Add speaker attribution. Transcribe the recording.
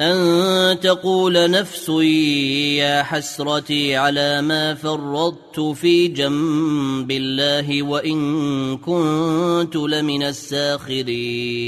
Speaker 1: أن تقول نفس يا حسرتي على ما فرطت في جنب الله وإن كنت لمن الساخرين.